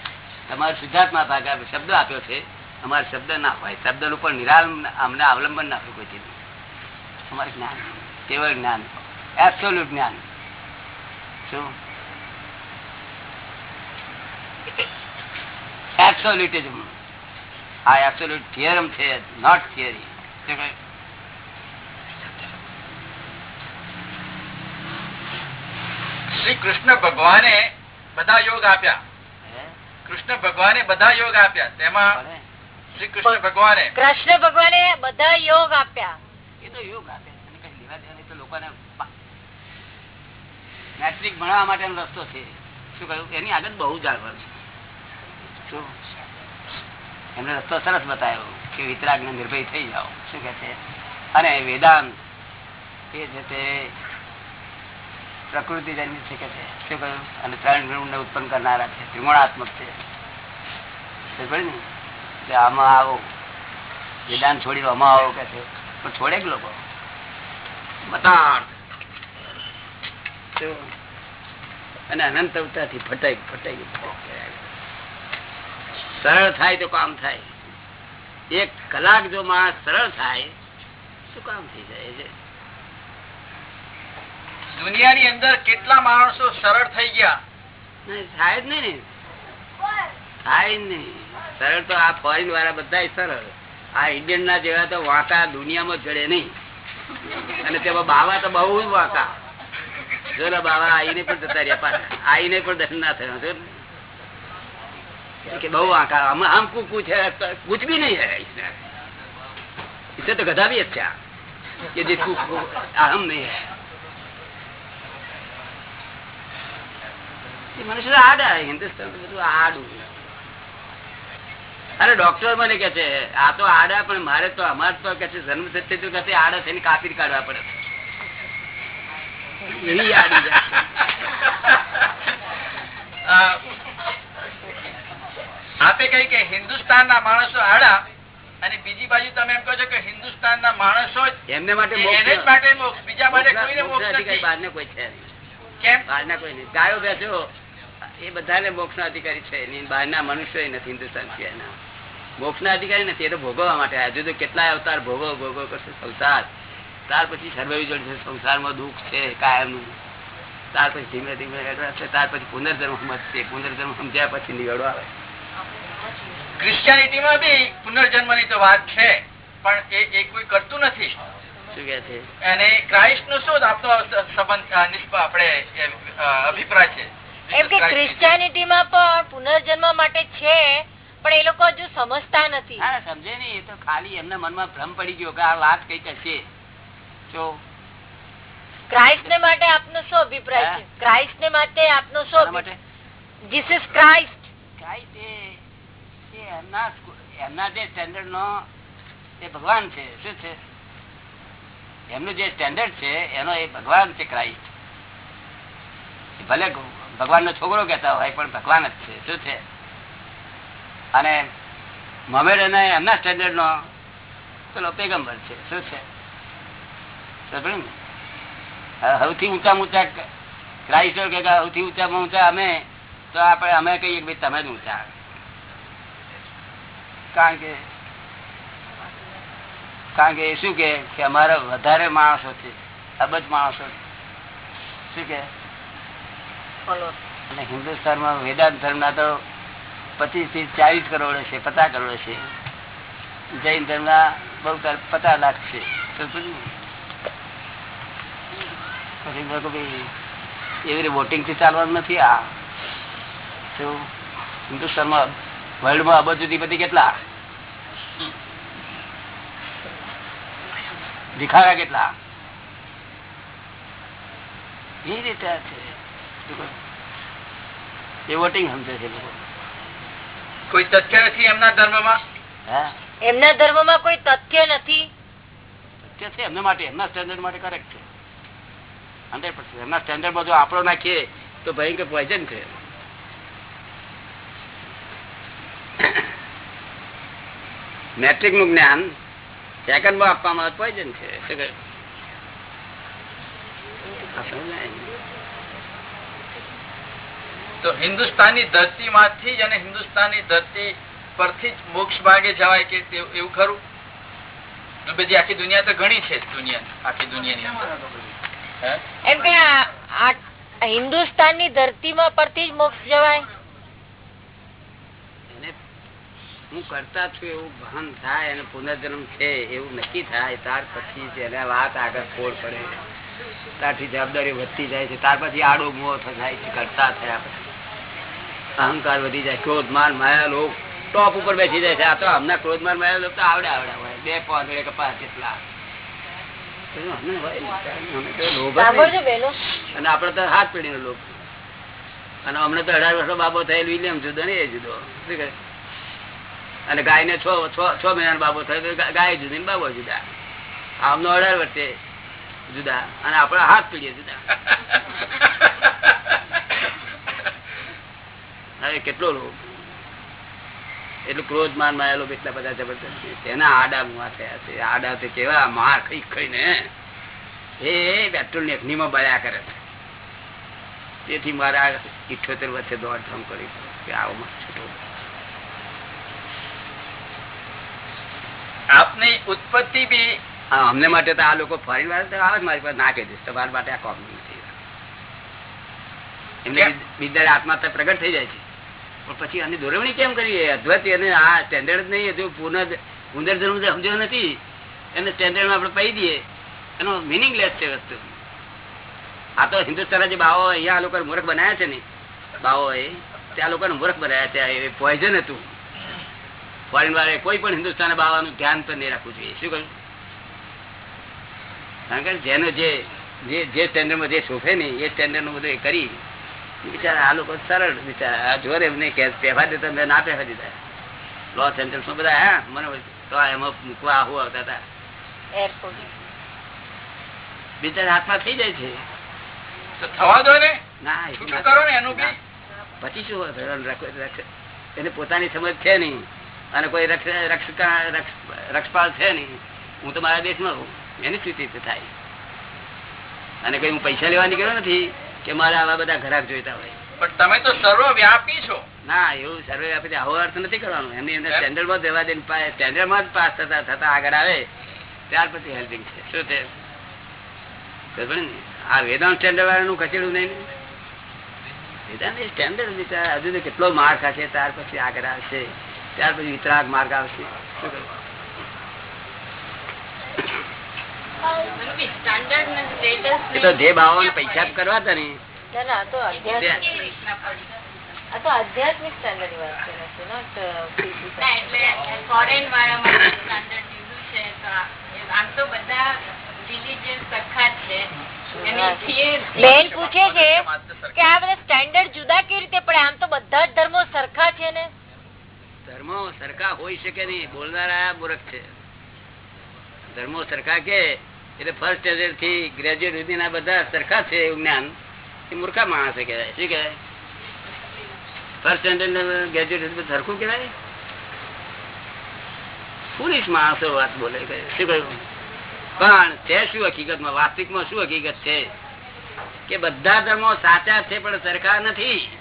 તમારો શુદ્ધાત્મા ભાગ શબ્દ આપ્યો છે. અમારે શબ્દ ના હોય. શબ્દ ઉપર નિરાલ અમને અવલંબન ના હોય કોઈ. અમારે જ્ઞાન. કેવળ જ્ઞાન. એબ્સોલ્યુટ જ્ઞાન. શું? એબ્સોલ્યુટિઝમ આ એબ્સોલ્યુટ થિયરમ છે નોટ થિયરી શ્રી કૃષ્ણ ભગવાને બધા યોગ આપ્યા. કૃષ્ણ ભગવાને બધા યોગ આપ્યા. તેમાં શ્રી કૃષ્ણ ભગવાને. કૃષ્ણ ભગવાને બધા યોગ આપ્યા. એ તો યોગ આપ્યા કઈ લેવા દેવા નહીં તો લોકોને મેટ્રિક ભણાવવા માટેનો રસ્તો છે. શું કહ્યું? એની આગળ બહુ જાળવણ છે. એમને રસ્તો સરસ બતાવ્યો કે વિતરાગ ને નિર્ભય થઈ જાઓ. શું કે છે? અને વેદાંત એ છે તે પ્રકૃતિ જન્મી છે કે છે? શું કહ્યું? અને ત્રણ ગુણને ઉત્પન્ન કરનારા છે. ત્રિગુણાત્મક છે. આમાં આવો. વેદાંત છોડી આમાં આવો કે છે? પણ છોડે લોકો? શું? અને અનંતવતાથી ફટાઈ ફટાઈ. સરળ થાય તો કામ થાય. એક કલાક જો માણસ સરળ થાય તો કામ થઈ જાય છે? દુનિયાની અંદર કેટલા માણસો સરળ થઈ ગયા? થાય જ નહીં થાય નહીં. સરળ તો આ ફોરેન વાળા બધા સરળ. આ ઇન્ડિયન ના જેવા તો વાંકા દુનિયામાં જડે નહીં. અને તેમાં બાવા તો બહુ જ વાંકા. જો બાવા આઈને પણ જતા રહ્યા પાછા. આઈને પણ દર્શન ના થયો. કે બહુ વાંકા हम हमको कुछ है कुछ भी नहीं है इसमें इसे तो गधा भी अच्छा ये जिसको अहम नहीं है એ મનુષ્ય આડા હિન્દુસ્તાન તો બધું આડું અરે ડોક્ટર મને કે છે આ તો આડા પણ મારે તો અમારે તો કે છે જન્મ થતી તો કે છે આડા થઈને કાપી કાઢવા પડે એવી આડી જાત છે. અ, આપે કહી કે હિન્દુસ્તાનના માણસો આડા અને બીજી બાજુ તમે એમ કહો છો કે હિન્દુસ્તાનના માણસો જ એમને માટે એને જ માટે બીજા માટે કોઈને મોક્ષ નથી. બહારને કોઈ છે કેમ? બહાર ના કોઈ નહીં. ગાયો બેસો એ બધાને મોક્ષ અધિકારી છે બહાર ના મનુષ્ય નથી હિન્દુસ્તાન સિવાયના. મોક્ષ અધિકારી નથી એ તો ભોગવવા માટે. હજુ તો કેટલાય અવતાર ભોગવ ભોગવ કરશે. સંસાર. ત્યાર પછી સર્વૈવ જોડશે સંસારમાં દુઃખ છે કાયમનું. ત્યાર પછી ધીમે ધીમે ત્યાર પછી પુનર્જન્મ સમજશે. પુનર્જન્મ સમજ્યા પછી નિવેડો આવે. ક્રિશ્ચિયાનિટીમાં બી પુનર્જન્મની તો વાત છે પણ એ એ કોઈ કરતું નથી. છે? અને ક્રાઇસ્ટ નો શું આપતો સંબંધ આપણે અભિપ્રાય છે? એમ કે ક્રિશ્ચિયાનિટીમાં પણ પુનર્જન્મ માટે છે પણ એ લોકો હજુ સમજતા નથી. સમજે નઈ એ તો ખાલી એમના મનમાં ભ્રમ પડી ગયો કે આ વાત કંઈક હશે જો ક્રાઇસ્ટ ને માટે આપનો શું અભિપ્રાય છે? ક્રાઇસ્ટ ને માટે આપનો શું જીસસ ક્રાઇસ્ટ ક્રાઇસ્ટ એમના એમના જે સ્ટેન્ડર્ડ નો એ ભગવાન છે, શું છે? એમનું જે સ્ટેન્ડર્ડ છે, એનો એ ભગવાન છે ક્રાઇસ્ટ ભલે ભગવાન નો છોકરો કેતા હોય, પણ ભગવાન જ છે, શું છે? અને મોમેડ અને એમના સ્ટેન્ડર્ડ નો પેલો પેગમ્બર છે, શું છે? સૌથી ઊંચા ઊંચા ક્રાઇસ્ટ કે સૌથી ઊંચામાં ઊંચા અમે, તો આપણે અમે કહીએ કે ભાઈ તમે જ ઊંચા. કારણ કે કારણ કે એ શું કે અમારા વધારે માણસો છે અબજ માણસો શું કે? અને હિન્દુસ્તાનમાં વેદાંત ધર્મના તો પચીસથી ચાલીસ કરોડ છે પચાસ કરોડ છે જૈન ધર્મના બહુ પચાસ લાખ છે. એવી રીતે વોટિંગથી ચાલવાનું નથી આ. શું? હિન્દુસ્તાનમાં વર્લ્ડમાં અબજોધિપતિ કેટલા? ભિખારા કેટલા? એ રીતે છે. એ વોટિંગ સમજે છે લોકો. કોઈ તથ્ય નથી એમના ધર્મમાં? હા? એમના ધર્મમાં કોઈ તથ્ય નથી? તથ્ય છે એમના માટે. એમના સ્ટેન્ડર્ડ માટે કરેક્ટ છે. હંડ્રેડ પર્સન્ટ એમના સ્ટેન્ડર્ડમાં જો આપણો નાખીએ તો ભયંકર પોઈઝન છે. મેટ્રિકનું જ્ઞાન સેકન્ડમાં આપવામાં પોઈઝન છે? તો હિન્દુસ્તાનની ધરતી માંથી જ અને હિન્દુસ્તાનની ધરતી પરથી જ મોક્ષ ભાગે જવાય કે એવું ખરું? બધી આખી દુનિયા તો ઘણી છે દુનિયા આખી દુનિયાની અંદર. એમ કે હિન્દુસ્તાનની હિન્દુસ્તાનની ધરતીમાં પરથી જ મોક્ષ જવાય એને હું કરતા છું એવું ભાન થાય અને પુનર્જન્મ છે એવું નક્કી થાય ત્યાર પછી જ વાત આગળ ફોડ પડે. ત્યારથી જવાબદારી વધતી જાય છે. ત્યાર પછી આડો મોહ થાય છે કરતા થયા પછી. અહંકાર વધી જાય ક્રોધ માન માયા લોક ટોપ ઉપર બેસી જાય છે. આ તો હમણાં ક્રોધ માન માયા લોક તો આવડે આવડે હોય. બે પાંદડે કપાસ જેટલા. તો અમને હોય ને, અમે તો લોભ જ સાંભળજો નહીં. બેનો. અને આપડે તો હાથ પેઢી નો લોક અને અમને તો અઢાર વર્ષનો બાબો થયેલ વિલિયમ જુદો ને એ જુદો. શું કહે? અને ગાય ને છ છ- મહિના બાબો થયો ગાય જુદી ને બાબો જુદા. આમનો અઢાર વર્ષે જુદા અને આપડા હાથ પીડીએ જુદા. કેટલો એટલું ક્રોધ માનમાં કેટલા બધા જબરદસ્ત. તેના આડા મુવા થયા છે. આડા તે કેવા માર ખાઈ ખાઈને એ પેટ્રોલની અગ્નિમાં બળ્યા કરે છે. તેથી મારા ઇઠોતેર વર્ષે દોડધામ કરી. કે આવો છૂટો. આપની ઉત્પત્તિ બી અમને માટે તો આ લોકો ફરી વાર આવે મારી પાસે ના કહી દઈશ તમારા માટે આ કોમ નથી. એમને બીજા આત્મા પ્રગટ થઈ જાય છે. પણ પછી આની દોરવણી કેમ કરીએ? અદ્વૈત એને આ સ્ટેન્ડર્ડ નહીં હજુ પુનઃ પુનર્જન્મ સમજ્યો નથી એને સ્ટેન્ડર્ડ આપણે પહી દઈએ. એનો મિનિંગલેસ છે વસ્તુ. આ તો હિન્દુસ્તાન જે બાવો અહીંયા આ લોકો મૂર્ખ બનાવ્યા છે ને બાવો એ ત્યાં લોકોને મૂર્ખ બનાવ્યા છે એ પોઈઝન હતું. ફોરેન વાળે કોઈ પણ હિન્દુસ્તાન બાવાનું ધ્યાન તો નહીં રાખવું જોઈએ. શું કહ્યું? કારણ કે જેનો જે સ્ટેન્ડર્ડમાં જે શોભે નહીં એ સ્ટેન્ડર્ડનું બધું એ કરી બિચારા આ લોકો સરળ બિચારા. આ જોર એમને કે પહેવા દેતા મેં ના પહેવા દીધા લોસ એન્જલ્સમાં બધા હા મને તો એમાં મૂકવા આવું આવતા હતા. બિચારા હાથમાં થઈ જાય છે. તો થવા દો ને. ના એવું છૂટું ના. કરો ને એનું પછી શું હોય? રખ- રખ- એને પોતાની સમજ છે નહીં. અને કોઈ રક્ષ- રક્ષપાલ છે નહીં. હું તો મારા દેશમાં છું એની સ્થિતિ થાય. અને કઈ હું પૈસા લેવા નીકળ્યો નથી કે મારે આવા બધા ઘરાક જોઈતા હોય. પણ તમે તો સર્વવ્યાપી છો. ના એવું સર્વે આપી આવો અર્થ નથી કરવાનો. એમની અંદર સ્ટેન્ડર્ડમાં દેવા દઈને સ્ટેન્ડર્ડમાં જ પાસ થતા થતા આગળ આવે ત્યાર પછી હેલ્પિંગ છે. શું છે? આ વેદાંત સ્ટેન્ડર્ડ વાળાનું ખસેડું નહીં વેદાંત સ્ટેન્ડર્ડ હજુ કેટલો માર્ક હશે ત્યાર પછી આગળ આવશે. ત્યાર પછી વિતરાગ માર્ગ આવશે. એ તો જે ભાવોને પૈસા કરવા હતા ને. ના ના આ તો આધ્યાત્મિક. આ તો આધ્યાત્મિક સ્ટાન્ડર્ડ વાત કરે છે not, uh, physical. ફોરેન વાળા માટે સ્ટાન્ડર્ડ જુદું છે આમ તો બધા રિલીજિયસ સરખા જ છે. એની theory- બેન પૂછે છે કે આ બધા સ્ટેન્ડર્ડ જુદા કેવી રીતે પડે? આમ તો બધા જ ધર્મો સરખા છે ને? ધર્મો સરખા હોય શકે નહીં. બોલનારા મૂર્ખ છે. ધર્મો સરખા કે, એટલે ફર્સ્ટ સ્ટેન્ડર્ડથી ગ્રેજ્યુએટ સુધીના બધા સરખા છે એવું જ્ઞાન. એ મૂર્ખા માણસે કહેવાય. શું કહેવાય? ફર્સ્ટ સ્ટેન્ડર્ડ ગ્રેજ્યુએટ સરખું કહેવાય? પુરુષ માણસો વાત બોલે શું કહ્યું? પણ છે શું હકીકતમાં? વાસ્તવિકમાં શું હકીકત છે? કે બધા ધર્મો સાચા છે પણ સરખા નથી.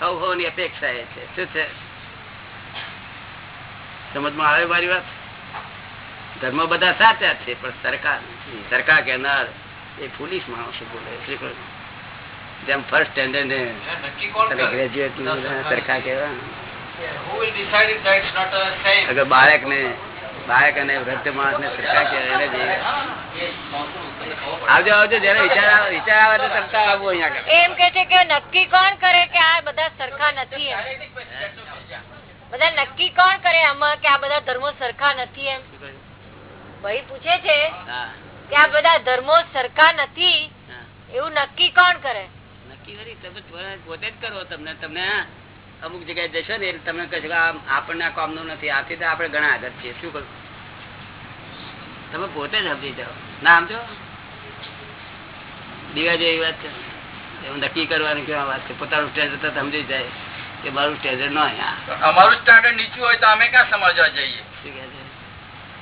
હોવાની અપેક્ષા એ છે. શું છે? સમજમાં આવે મારી વાત? ધર્મ બધા સાચા છે પણ સરકાર સરકાર કહેનાર એ પોલીસ માણસો બોલે શું કહ્યું? જેમ ફર્સ્ટ સ્ટેન્ડર્ડ? ગ્રેજ્યુએટ સરખા? અગર બાળક ને બાળક અને વૃદ્ધ માણસ ને સરખા કહેવાય આવજો આવજો જયારે વિચાર વિચાર આવે તો તરતા આવવું અહીંયા એમ કે છે કે નક્કી કોણ કરે કે આ બધા સરખા નથી એમ? બધા નક્કી કોણ કરે આમાં કે આ બધા ધર્મો સરખા નથી એમ? ભાઈ પૂછે છે કે આ બધા ધર્મો સરખા નથી એવું નક્કી કોણ કરે? નક્કી કરી તમે પોતે જ કરો તમને તમને અમુક જગ્યાએ જશો ને તમને કહેશો આપણને આ કામનું નથી આથી તો આપણે ઘણા આગળ છીએ. શું કરું તમે પોતે જ સમજી જાઓ. ના સમજો દીવા જેવી વાત છે? એવું નક્કી કરવાની કેવા વાત છે? પોતાનું સ્ટેન્ડર્ડ તો સમજી જાય કે મારું સ્ટેન્ડર્ડ ન અહીંયા અમારું સ્ટાન્ડર્ડ નીચું હોય તો અમે ક્યાં સમજવા જઈએ?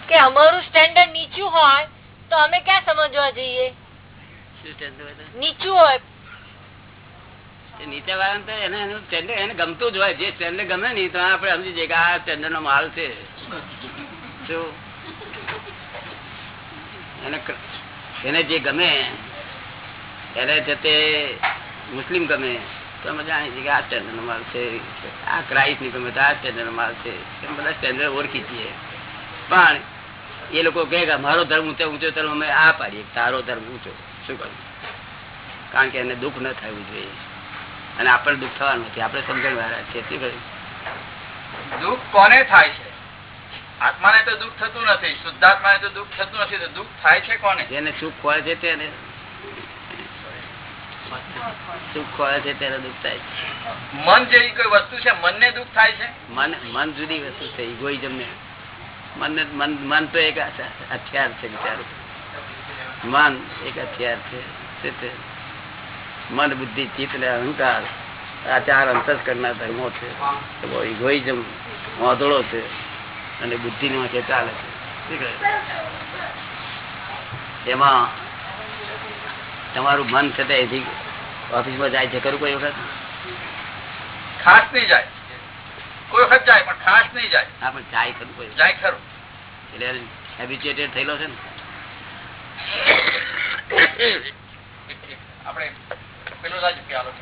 કે અમારું સ્ટેન્ડર્ડ નીચું હોય તો અમે ક્યાં સમજવા જઈએ? નીચું હોય. નીચે વાળા તો એને એનું સ્ટેન્ડર્ડ એને ગમતું જ હોય. જે સ્ટેન્ડર્ડ ગમે નહીં તો આપણે સમજી જઈએ કે આ સ્ટેન્ડર્ડ નો માલ છે. શું? ક- એને જે ગમે, એને છે મુસ્લિમ ગમે તો અમે જાણીએ છીએ કે આ સ્ટેન્ડર્ડ માલ છે, આ ક્રાઇસ્ટની ગમે તો આ સ્ટેન્ડર્ડ માલ છે, એમ બધા સ્ટેન્ડર્ડ ઓળખી છીએ. પણ એ લોકો કહે કે મારો ધર્મ ઊંચો ઊંચો ધર્મ, અમે આ પાડીએ તારો ધર્મ ઊંચો. શું કરું કારણ કે એને દુઃખ ન થવું જોઈએ. અને આપણને દુઃખ થવાનું નથી, આપણે સમજણ વાળા છીએ કહ્યું? દુઃખ કોને થાય છે? આત્માને તો દુઃખ થતું નથી શુદ્ધાત્માને તો દુઃખ થતું નથી તો દુઃખ થાય છે કોને? જેને સુખ ખોળે છે તેને સુખ ખોળે છે તેને દુઃખ થાય છે. મન જેવી કોઈ વસ્તુ છે મનને દુઃખ થાય છે? મન મન જુદી વસ્તુ છે ઇગોઇઝમ ને. મન મન મન તો એક હથિયાર છે બિચારું. મન એક હથિયાર છે છે મન બુદ્ધિ ચિત્ત ને અહંકાર આ ચાર અંતસ્કરના ધર્મો છે. ઇગોઇઝમ વાંધળો છે. અને બુદ્ધિ ની વાંચે ચાલે છે. એમાં તમારું મન છે અહીંથી ઓફિસમાં જાય છે. ખરું કોઈ વખત? ખાસ નહીં જાય. કોઈ વખત જાય પણ ખાસ નહીં જાય. હા પણ જાય ખરું કોઈ જાય ખરું. એટલે હેબિચ્યુએટેડ થયેલો છે ને? આપણે પેલું પ્યાલો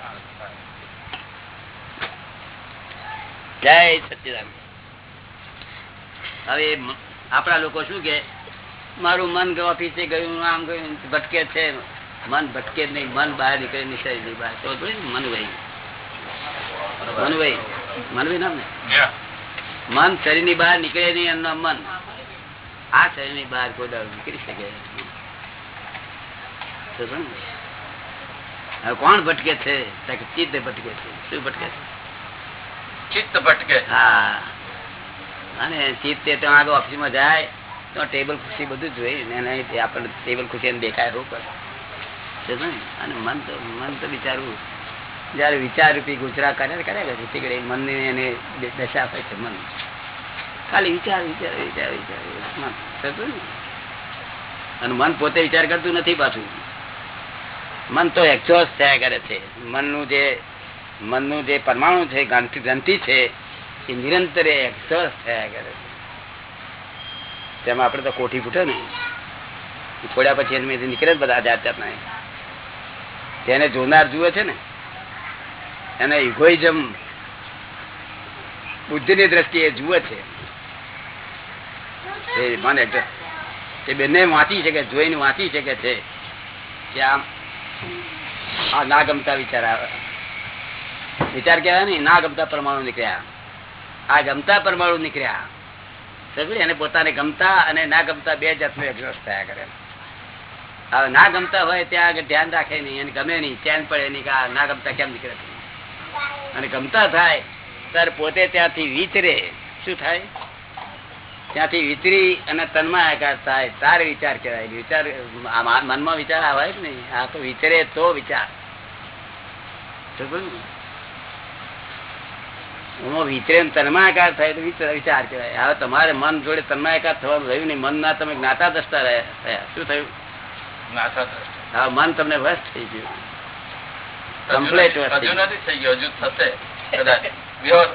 જય સચિદાન હવે આપણા લોકો શું કે મારું મન ઓફિસે ગયું આમ ગયું ભટકે છે. મન ભટકે નહીં મન બહાર નીકળે નહીં બહાર. તો મનભાઈ મનભાઈ મનભાઈ નામ ને મન શરીરની બહાર નીકળે નહીં એમનો મન. આ શરીરની બહાર કોઈ નીકળી શકે હવે કોણ ભટકે છે? ચિત્ત ભટકે છે. શું ભટકે છે? ચિત્ત ભટકે. હા. અને ચિત્ત તે આગળ ઓફિસમાં જાય, તો ટેબલ ખુરશી બધું જોઈ ને તે આપણને ટેબલ ખુરશી એને દેખાય એવું કરે? અને મન તો મન તો બિચારું, જયારે વિચાર રૂપી ગુજરાત કરે કરે કે તીકડે મનની એને દશા આપે છે મન. ખાલી વિચાર વિચાર વિચાર વિચાર મન. થતું ને? અને મન પોતે વિચાર કરતું નથી પાછું. મન તો એક્ઝોસ્ટ થયા કરે છે. મનનું જે મનનું જે પરમાણુ છે ગ્રંથિ છે એ નિરંતરે એક્ઝોસ્ટ થયા કરે તેમાં આપણે તો કોઠી ફૂટે ને. ફોડ્યા પછી એની નીકળે બધા જાત જાતના તેને જોનાર જુએ છે ને. એને ઇગોઇઝમ બુદ્ધિની દ્રષ્ટિએ જુએ છે. એ મને. એ બંને વાંચી શકે, જોઈને વાંચી શકે છે કે આમ આ ના ગમતા વિચાર આવે. વિચાર કહેવાય ને ના ગમતા પરમાણુ નીકળ્યા. આ ગમતા પરમાણુ નીકળ્યા. સમજ્યું? એને પોતાને ગમતા અને ના ગમતા બે જાતનું એક્ઝોસ્ટ થયા કરે. હવે ના ગમતા હોય ત્યાં આગળ ધ્યાન રાખે નહીં એને ગમે નહીં, ચેન પડે નહીં કે ના ગમતા કેમ નીકળે અને ગમતા થાય ત્યારે પોતે ત્યાંથી વિચરે. શું થાય? ત્યાંથી વિચરી અને તનમાં આકાર થાય. તાર વિચાર કહેવાય. વિચાર મનમાં વિચાર આવે જ નહીં. આ તો વિચરે તો વિચાર. સમજ્યું એમાં વિચરે ને થાય તો વિચાર વિચાર કહેવાય. હવે તમારે મન જોડે તન્માયકાર થવાનું રહ્યું નહીં. મન ના તમે જ્ઞાતા દસતા રહ્યા શું થયું? હા મન તમને વશ થઈ ગયું. હજુ વસ્તુ. હજુ નથી થઈ ગયો હજુ થશે કદાચ.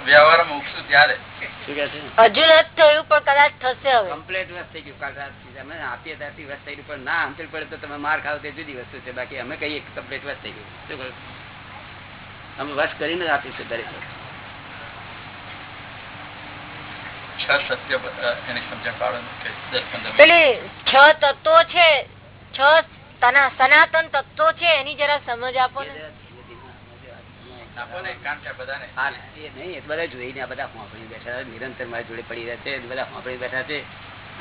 વ્યવહારમાં મૂકશું ત્યારે. શું કહે છે? હજુ નથી થયું પણ કદાચ થશે હવે. કમ્પ્લેટ વસ્ત થઈ ગયું. અમે આપીએ ત્યારથી વસ્ત થઈ ગયું પણ ના સમજણ પડે તો તમે માર ખાવ તે જુદી વસ્તુ છે. બાકી અમે કહીએ કમ્પ્લેટ વસ્ત થઈ ગયું. શું કહ્યું? અમે વસ્ત કરીને આપીશું દરેક વસ્તુ. છ સત્ય એની સમજણ પાડો. પેલી છ તત્વો છે છ સનાતન તત્વો છે એની જરા સમજ આપો ને. આપો ને, કારણ કે બધાને. હા ને, એ નહીં એ તો બધા જોઈને આ બધા હોંભળી બેઠા છે. નિરંતર મારી જોડે પડી રહ્યા છે એ બધા હોંભળી બેઠા છે.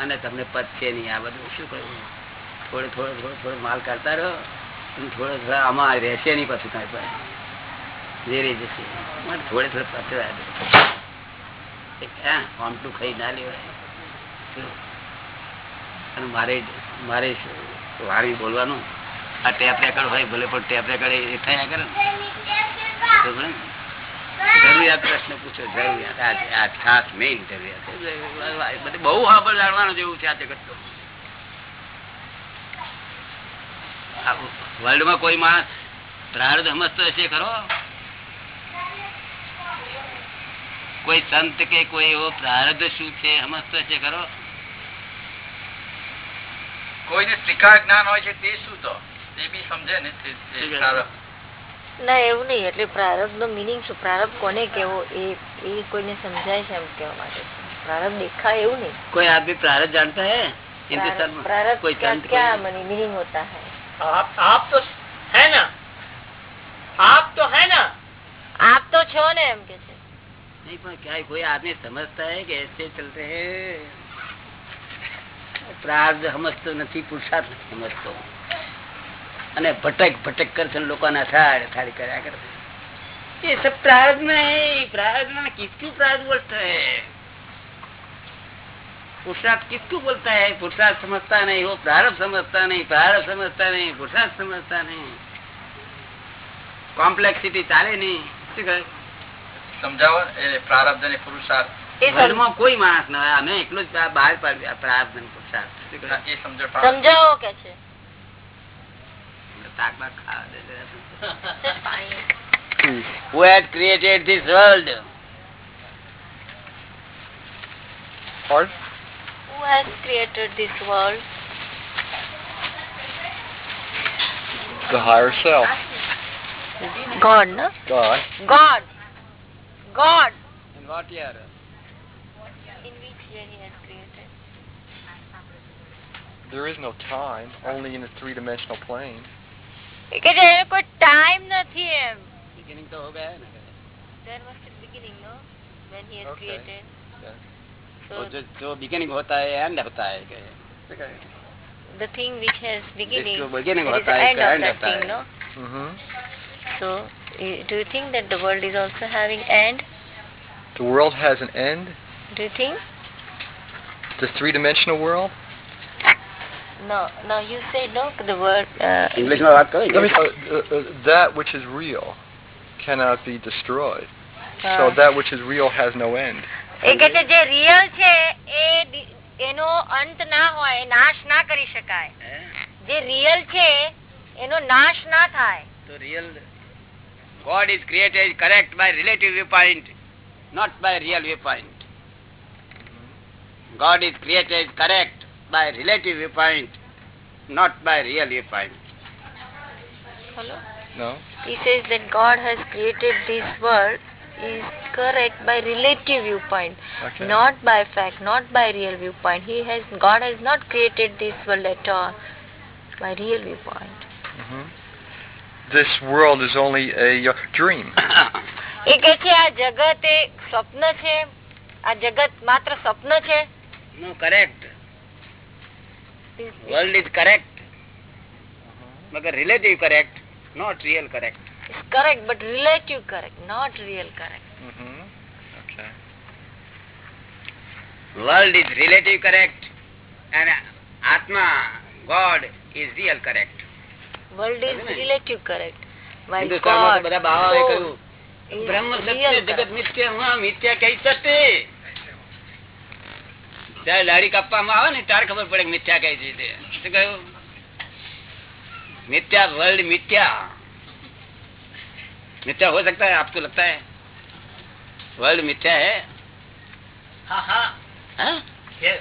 અને તમને પદ છે નહીં આ બધું શું કરવું થોડો થોડો થોડો થોડો માલ કરતા રહો થોડો થોડો આમાં રહેશે નહીં પાછું કાંઈ જશે. પણ થોડે થોડે હા આમટું ખાઈ ના આ ટેપ રેકર્ડ જાણવાનું જેવું છે આ જગત તો. વર્લ્ડમાં કોઈ માણસ પ્રાર્થ સમજતો હશે ખરો? કોઈ સંત કે કોઈ એવો પ્રારબ્ધ શું છે સમજતો હશે ખરો કોઈને ત્રિકાળ જ્ઞાન હોય છે તે શું તો તે બી સમજે ને તે- તે શું સારો. ના એવું નહીં એટલે પ્રારબ્ધ નો મિનિંગ શું પ્રારબ્ધ કોને કેવો એ એ કોઈને સમજાય છે એમ કેવા માટે છે. પ્રારબ્ધ દેખાય એવું નહીં કોઈ આદમી પ્રારબ્ધ જાણતા હે હિન્દુસ્તાનમાં प्रारब्ध કોઈ क्या संत क्या कोई- मीनिंग होता है आप आप तो है ना आप तो है ना आप तो છો ને એમ કે છે नहीं पर क्या है, कोई आदमी समझता है कि ऐसे चलते हैं प्रार्थ समझतो નથી પુરુષાર્થ નથી સમજતો અને ભટક ભટક કરશે ને લોકોને અથાડ અથાડ કર્યા કરે ये सब प्रारब्ध में है प्रारब्ध में किसको प्रारब्ध बोलता है पुरुषार्थ किसको बोलता है पुरुषार्थ समझता नहीं वो प्रारब्ध समझता नहीं प्रारब्ध समझता नहीं पुरुषार्थ समझता नहीं कॉम्प्लेक्सिटी चाले नहीं શું કહે? સમજાવો એ પ્રારબ્ધ અને પુરુષાર્થ એ સમ- વર્લ્ડમાં કોઈ માણસ ના હોય. અમે એકલું જ બા- બહાર પાડ્યું આ પ્રાર્થ અને પુરુષાર્થ. શું કહે? એ સમજો પ્રારબ્ધ. સમજાવો કે છે તાક બાક ખાવા દે જરા. Just પાણી. Who had created this world? Pardon? Who has created this world? The higher self. God, no? God. God. God. In what year? In which year he has created? There is no time, only in a three-dimensional plane. એ કે છે એને કોઈ time નથી એમ Beginning તો हो गया है ना There was a beginning, no? When he has Okay. created. Yes. So तो जो जो beginning होता है end होता है क्या है? શું કહે? the thing which has beginning, जिसको beginning there is होता the है, end इसका of end that होता thing, है। no? hmm So eh, do you think that the world is also having end? The world has an end. Do you think? The three-dimensional world. No, no. You say no. The word. Uh, English માં વાત કરો Let me, uh, uh, uh, that which is real cannot be destroyed. So uh, that which is real has no end. એ કે છે જે real છે એ D- એનો અંત ના હોય નાશ ના કરી શકાય હે? જે રિયલ છે એનો નાશ ના થાય તો real God is created is correct by relative viewpoint, not by real viewpoint. God is created is correct by relative viewpoint, not by real viewpoint. Hello? No. He says that God has created this world is correct by relative viewpoint, Okay. not by fact, not by real viewpoint. He has God has not created this world at all by real viewpoint. hmm This world is only a uh, dream. એ કે છે આ જગત એ સ્વપ્ન છે આ જગત માત્ર સ્વપ્ન છે no, correct. World is correct. મગર relative correct, not real correct. It's correct but relative correct, not real correct. hmm Okay. World is relative correct and Atma, God is real correct. World is Isn't it? relative correct. While હિન્દુસ્તાનમાં તો God, બધા બાવાએ soul કહ્યું is બ્રહ્મ સત્ય real જગત correct. મિથ્યા હા મિથ્યા કઈ સત્ય ત્યારે દાઢી કાપવામાં આવે ને ત્યારે ખબર પડે કે મિથ્યા કઈ છે તે. શું કહ્યું मिथ्या वर्ल्ड मिथ्या मिथ्या हो सकता है आपको लगता है वर्ल्ड मिथ्या है हाँ हाँ हाँ? yes.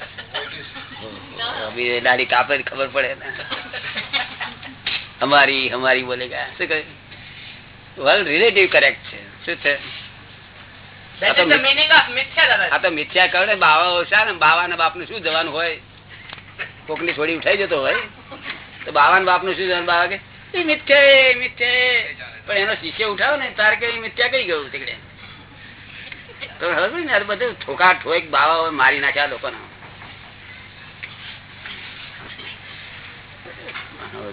अभी ये दाढ़ी कापे तो खबर पड़े ना અમારી અમારી બોલે ગયા શું કહે વર્લ્ડ રિલેટિવ કરેક્ટ છે. શું છે? આ તો મિથ્યા બાવા હોય? કોકની ઉઠાઈ જતો હોય? તો બાવા બાપનું શું જવાનું? બાવા કે મિથ્યા મિથ્યા પણ એનો શિષ્ય ઉઠાવો ને તાર કે મિથ્યા કઈ ગયું? તીકડે તો બધું ઠોકા ઠોક બાવા મારી નાખ્યા લોકો ના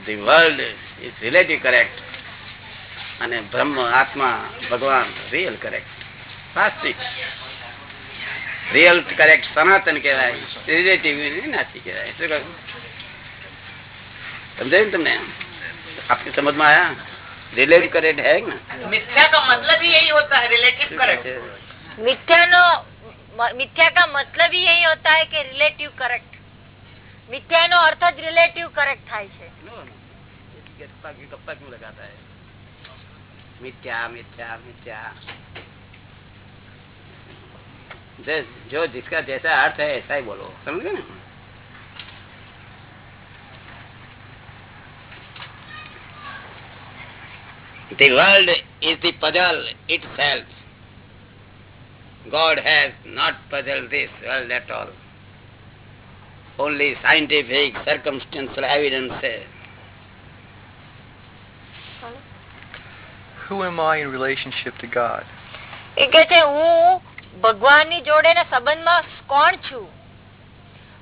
the world is relative correct અને બ્રહ્મ આત્મા ભગવાન રિયલ કરેક્ટ વાસ્તવિક રિયલ કરેક્ટ સનાતન કહેવાય રિલેટિવ નાસી કહેવાય શું કહ્યું સમજાયું ને તમને આપની સમજમાં આયા રિલેટિવ કરેક્ટ હે ને मिथ्या का मतलब ही यही होता है रिलेटिव करेक्ट मिथ्यानो मिथ्या का मतलब ही यही होता है कि रिलेटिव करेक्ट મિથ્યાનો અર્થ જ રિલેટિવ કરેક્ટ થાય છે गप्पा की गप्पा क्यों लगाता है मिथ्या मिथ्या मिथ्या जो जो जिसका जैसा अर्थ है ऐसा ही बोलो समझ गए ना The world is the puzzle itself. God has not puzzled this world at all. Only scientific circumstantial evidence says Who am I in relationship to God? એ કે છે હું ભગવાનની જોડે ના સંબંધમાં કોણ છું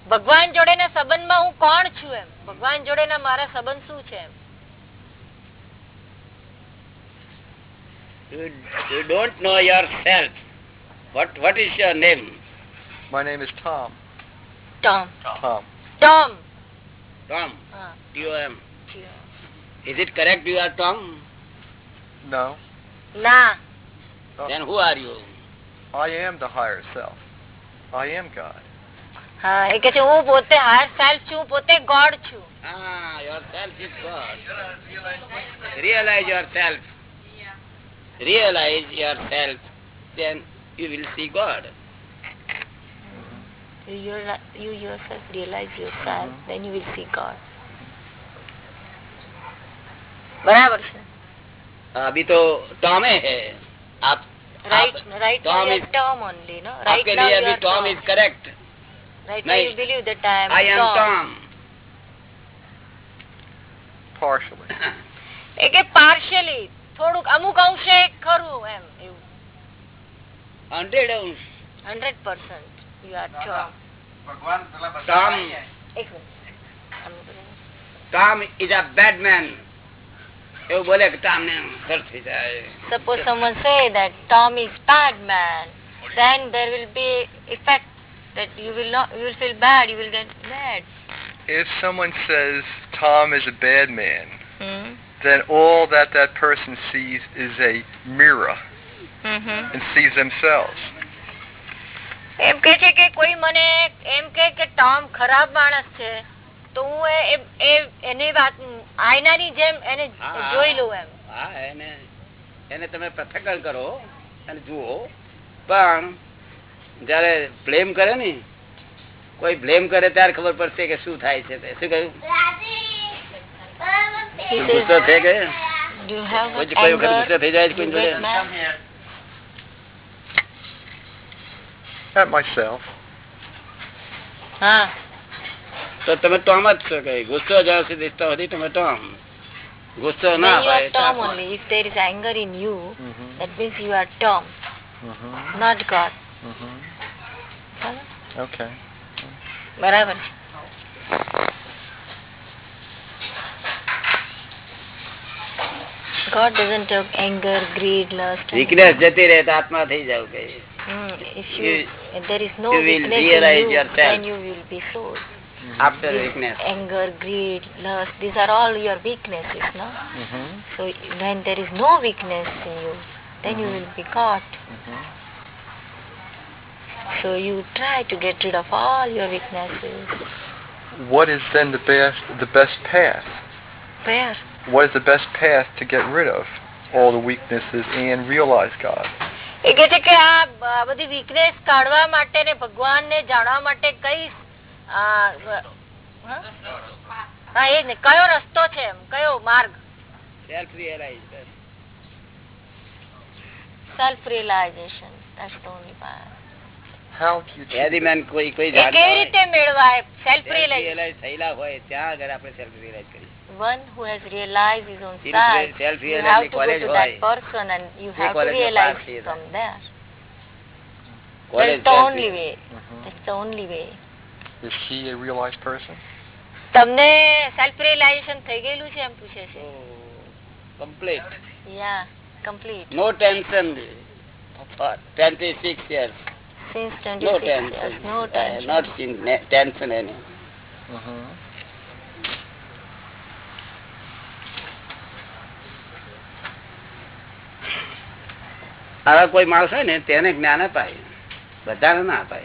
ભગવાન જોડે ના સંબંધમાં હું કોણ છું એમ ભગવાન જોડે ના મારા સંબંધ શું છે એમ You, you don't know yourself. What what is your name? My name is Tom. Tom Tom. Tom Tom. Ah. T-O-M. Is it correct you are Tom? No. ના Then who are you? I am the higher self. I am God. હા એ કે છે હું પોતે higher self છું પોતે God છું Ah, yourself is God. Realize yourself. Realize yourself. Then you will see God. You, your- you yourself realize yourself, then you will see God. બરાબર છે अभी तो टॉम है आप રાઈટ आप- right Tom is- term only no right आपके નાઉ लिए you अभी are Tom Tom is correct. Right नहीं. You believe that I I am am Tom Tom. Partially. એ કે પાર્શિયલી થોડુંક અમુક અંશે ખરું એમ એવું Hundred ounce. 100% you are Tom ભગવાન પેલા બધા Tom. આવી જાય. એક મિનિટ આમ બોલો. Tom is a bad man. એવું બોલે કે Tom ને ખર્ચ થઈ જાય suppose someone say that Tom is bad man, then there will be effect that you will not, you will feel bad, you will get bad. If someone says Tom is a bad man, Hmm. then all that that person sees is a mirror Mm-hmm. and sees themselves. એમ કે છે કે કોઈ મને એમ કે કે Tom ખરાબ માણસ છે તો હું એ- એ- એ- એની વાત આયનાની જેમ એને જોઈ લઉં એમ. હા એને એને તમે પૃથ્થકરણ કરો અને જુઓ. પણ જયારે બ્લેમ કરે ને કોઈ બ્લેમ કરે ત્યારે ખબર પડશે કે શું થાય છે શું કહ્યું? ગુસ્સો થઈ કોઈ વખત ગુસ્સો થઈ જાય કોઈ You get જોડે mad? Come here. At myself. હા તો તમે ટોમ જ છો કે ગુસ્સો જ્યાં સુધી તો સુધી તમે ટોમ ગુસ્સો Then ના you હોય are Tom only. If there is anger in you, Mm-hmm. that means you are Tom, Mm-hmm. not God. Mm-hmm. બરાબર? Okay. બરાબર છે God doesn't have anger, greed, lust. and- weakness જતી રહે તો આત્મા થઈ જાવ કે Hmm, if you, you if there is no you weakness in you, yourself. then you will be sold. Mm -hmm. After this weakness. Anger, greed, lust, these are all your weaknesses, no? Mm -hmm. So when there is no weakness in you, then you will be mm-hmm. God. Mm-hmm. So you try to get rid of all your weaknesses. What is then the best the best path? Prayer. What is the best path to get rid of all the weaknesses and realize God? એ કે છે કે આ બધી weakness કાઢવા માટે ને ભગવાન ને જાણવા માટે કઈ હા? એ જ ને. કયો રસ્તો છે એમ? કયો માર્ગ? Self realize self realization that's do you કોઈ કોઈ કેવી રીતે મેળવાય? સેલ્ફ રિયલાઇઝ રિયલાઇઝ થયેલા હોય ત્યાં આગળ આપણે સેલ્ફ રિયલાઇઝ કરીએ. one who has realized his own Self- self you self-realize have ની to go college to હોય. that person and you A have to college માં realize પાસ થઈએ from there College that's the self- only way Mhm. that's the only way Is he a realized person? તમને self realisation થઈ ગયેલું છે એમ પૂછે છે complete yeah complete no tension twenty six years since no 26 years tension no tension not tension એની આવા કોઈ માણસ હોય ને તેને જ્ઞાન અપાય. બધાને ના અપાય.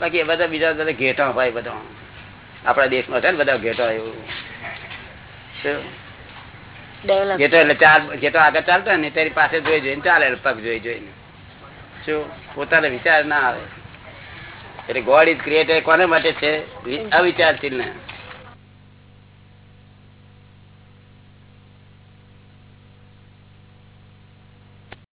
બાકી એ બધા બીજા બધા ઘેટા અપાય બધા. આપણા દેશમાં છે ને બધા ઘેટો એવું. ઘેટો એટલે ચાર ઘેટો આગળ ચાલતો હોય ને તેની પાસે જોઈ જોઈને ચાલે પગ જોઈ જોઈને શું? પોતાનો વિચાર ના આવે. એટલે ગોડ ઇઝ ક્રિએટર કોને માટે છે? અવિચારશીલ ને.